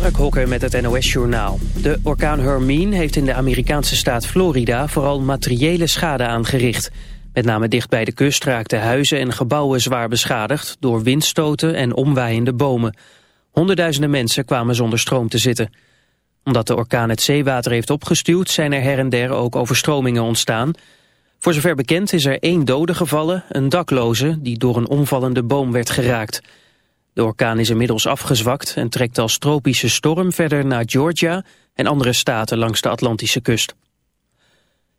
Mark Hokker met het NOS-journaal. De orkaan Hermine heeft in de Amerikaanse staat Florida vooral materiële schade aangericht. Met name dicht bij de kust raakten huizen en gebouwen zwaar beschadigd... door windstoten en omwaaiende bomen. Honderdduizenden mensen kwamen zonder stroom te zitten. Omdat de orkaan het zeewater heeft opgestuwd... zijn er her en der ook overstromingen ontstaan. Voor zover bekend is er één dode gevallen, een dakloze... die door een omvallende boom werd geraakt... De orkaan is inmiddels afgezwakt en trekt als tropische storm verder naar Georgia en andere staten langs de Atlantische kust.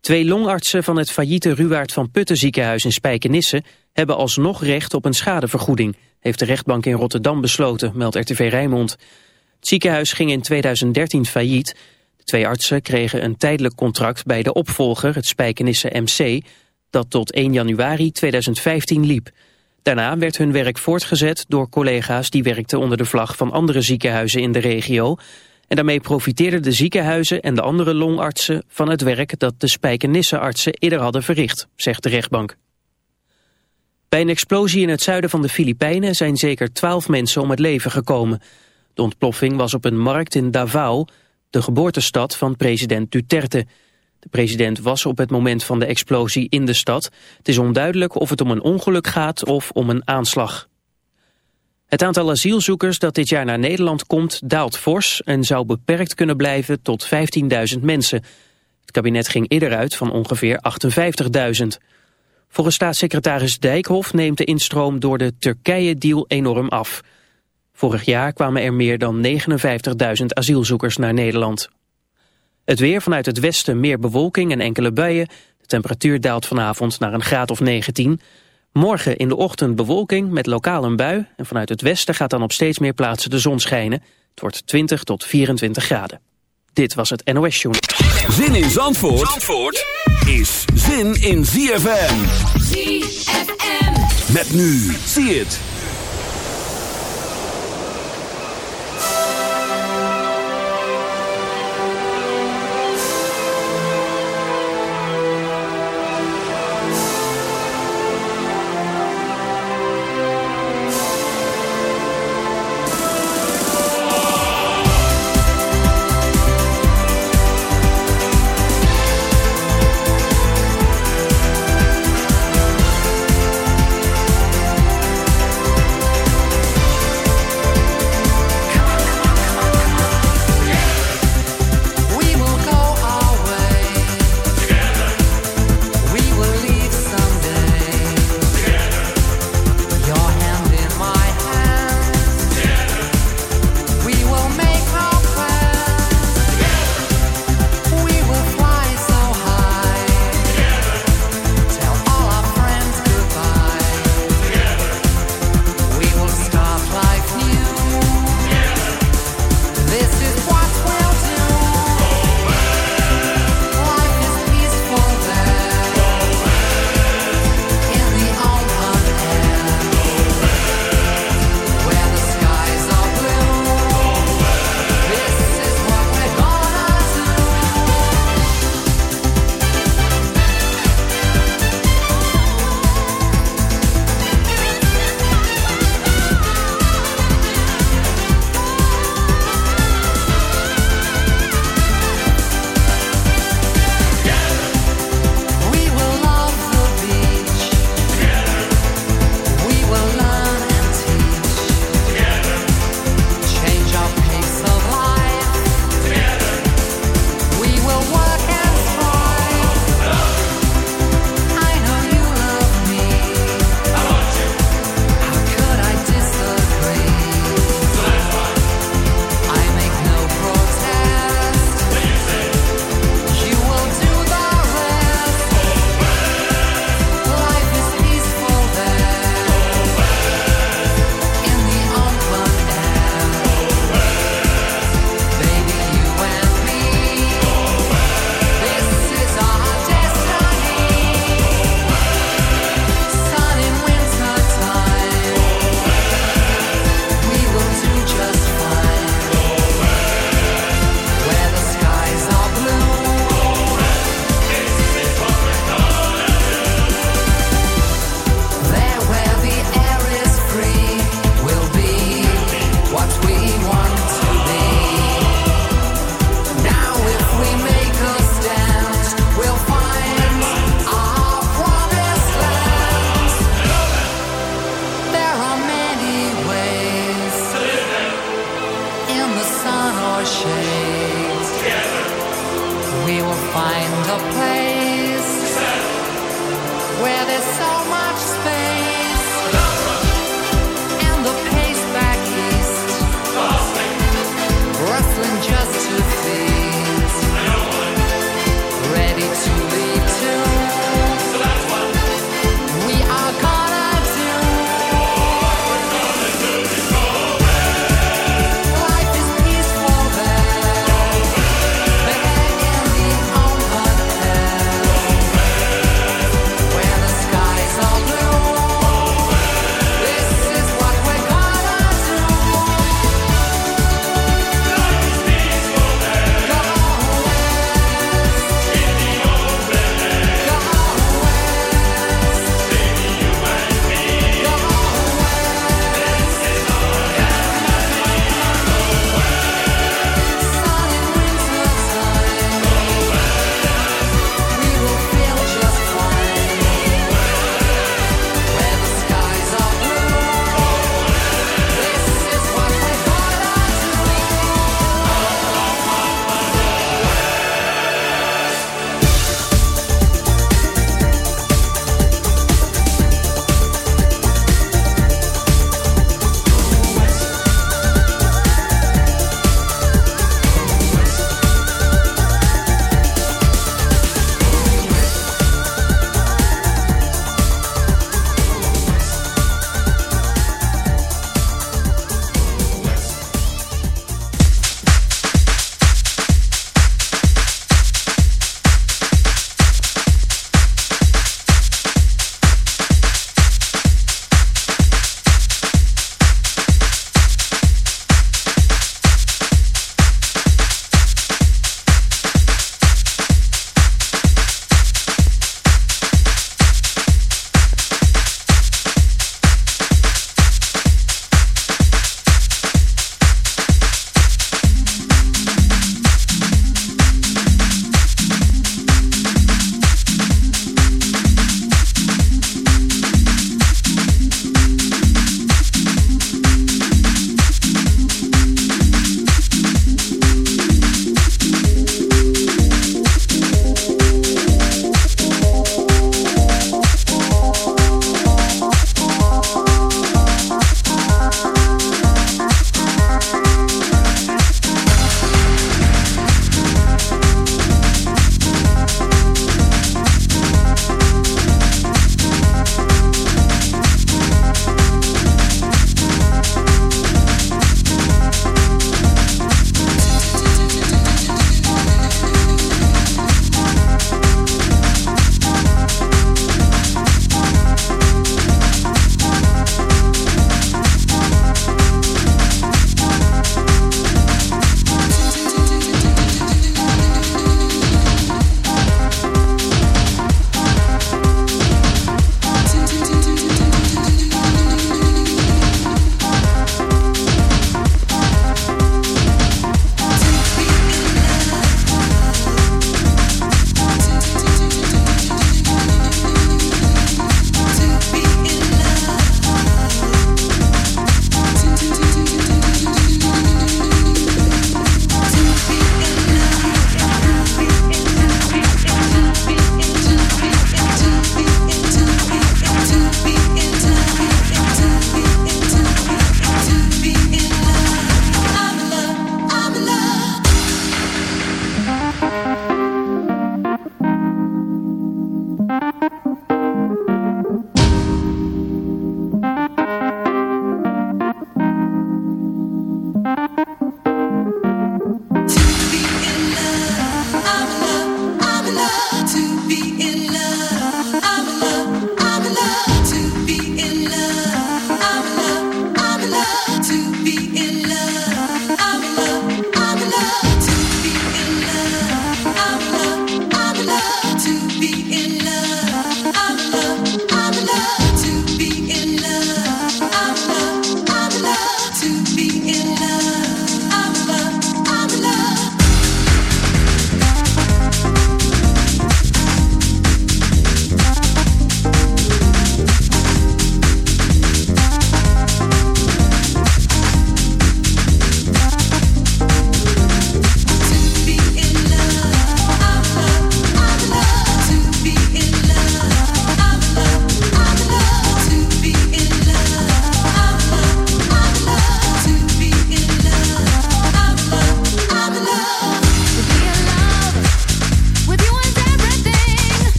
Twee longartsen van het failliete Ruwaard van Putten ziekenhuis in Spijkenisse hebben alsnog recht op een schadevergoeding, heeft de rechtbank in Rotterdam besloten, meldt RTV Rijnmond. Het ziekenhuis ging in 2013 failliet. De twee artsen kregen een tijdelijk contract bij de opvolger, het Spijkenisse MC, dat tot 1 januari 2015 liep. Daarna werd hun werk voortgezet door collega's die werkten onder de vlag van andere ziekenhuizen in de regio. En daarmee profiteerden de ziekenhuizen en de andere longartsen van het werk dat de Spijkenisse-artsen eerder hadden verricht, zegt de rechtbank. Bij een explosie in het zuiden van de Filipijnen zijn zeker twaalf mensen om het leven gekomen. De ontploffing was op een markt in Davao, de geboortestad van president Duterte. De president was op het moment van de explosie in de stad. Het is onduidelijk of het om een ongeluk gaat of om een aanslag. Het aantal asielzoekers dat dit jaar naar Nederland komt daalt fors... en zou beperkt kunnen blijven tot 15.000 mensen. Het kabinet ging eerder uit van ongeveer 58.000. Volgens staatssecretaris Dijkhoff neemt de instroom door de Turkije-deal enorm af. Vorig jaar kwamen er meer dan 59.000 asielzoekers naar Nederland. Het weer vanuit het westen meer bewolking en enkele buien. De temperatuur daalt vanavond naar een graad of 19. Morgen in de ochtend bewolking met lokaal een bui. En vanuit het westen gaat dan op steeds meer plaatsen de zon schijnen. Het wordt 20 tot 24 graden. Dit was het NOS Show. Zin in Zandvoort, Zandvoort is zin in ZFM. ZFM. Met nu. Zie het.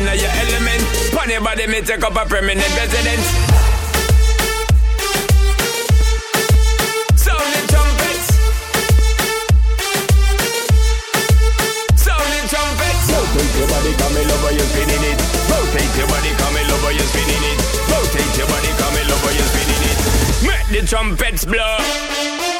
in your element. Pon your body, me take up a permanent residence. Rotate your body, you're spinning it. Rotate your body, you're spinning it. Rotate your body, you're spinning it. Make the trumpets blow.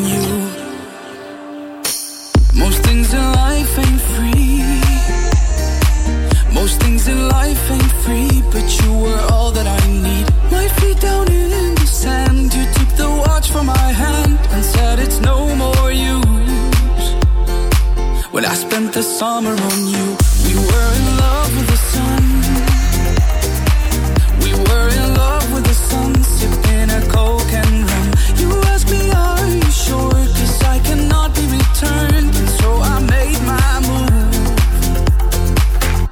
Life ain't free, but you were all that I need. Down in the sand, you took the watch from my hand and said it's no more use. When I spent the summer on you, we were in love with the sun. We were in love with the a coke and rum. You me, are you I cannot be returned.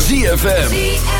ZFM.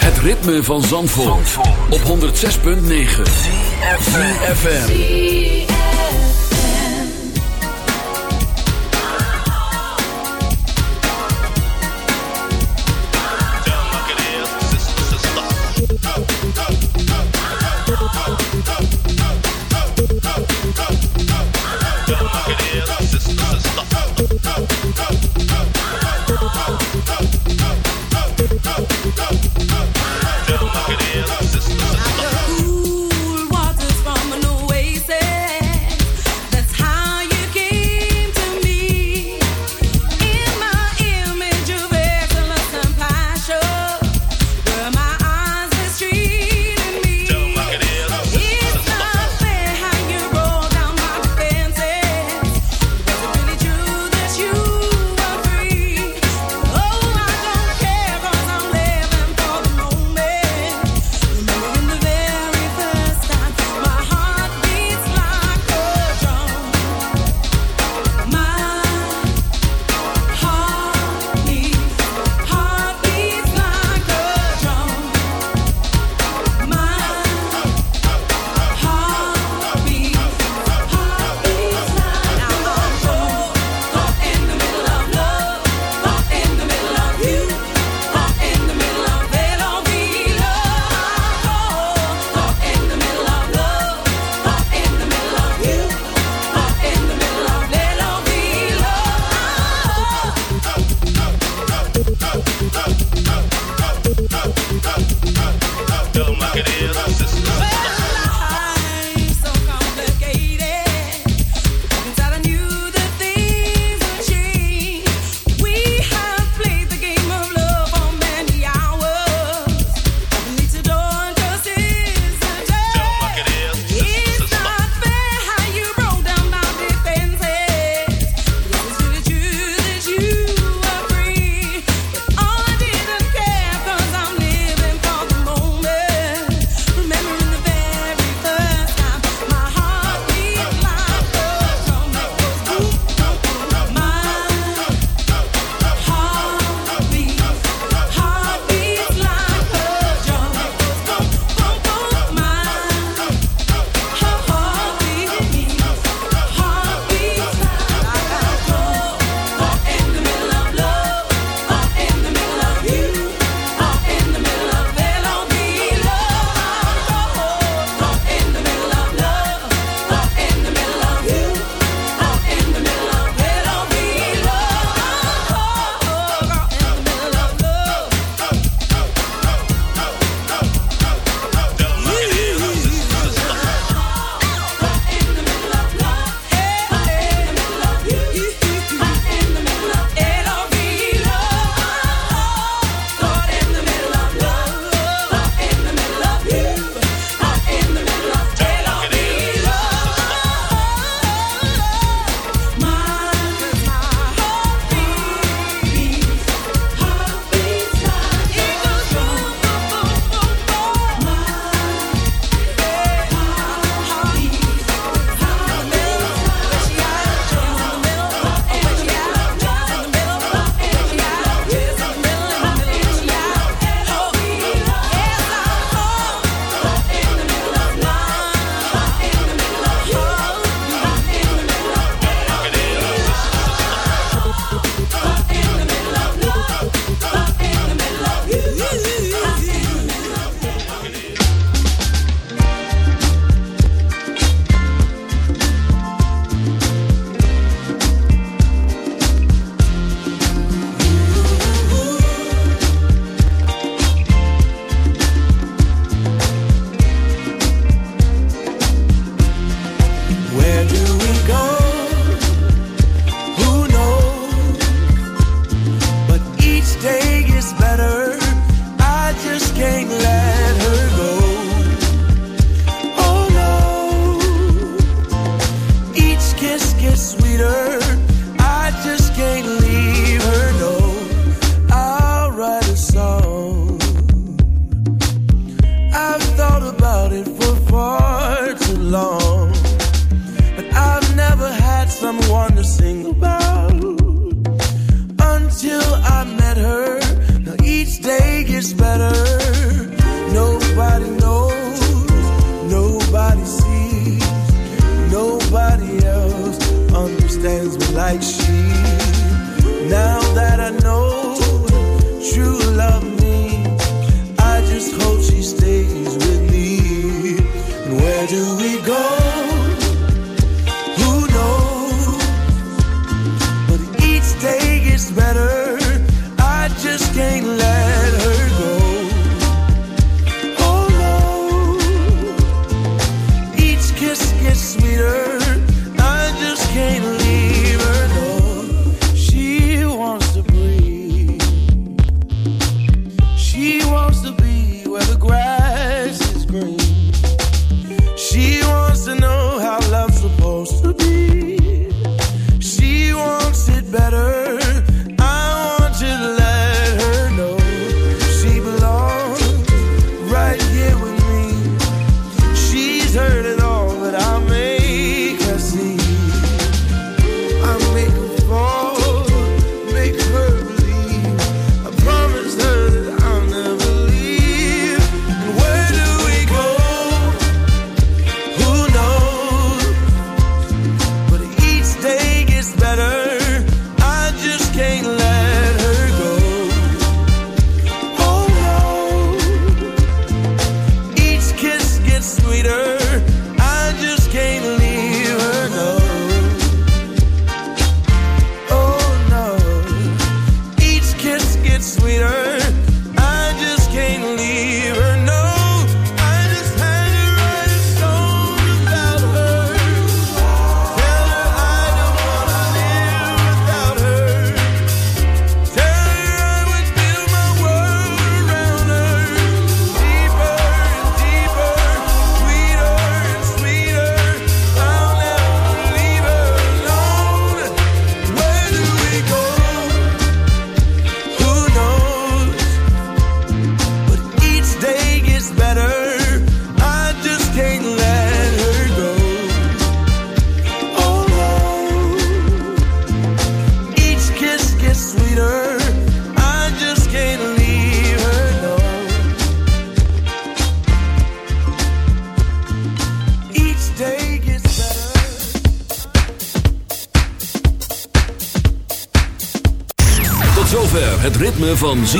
When I spent the summer on you. Het ritme van Zandvoort, op 106.9 FM. Cool waters from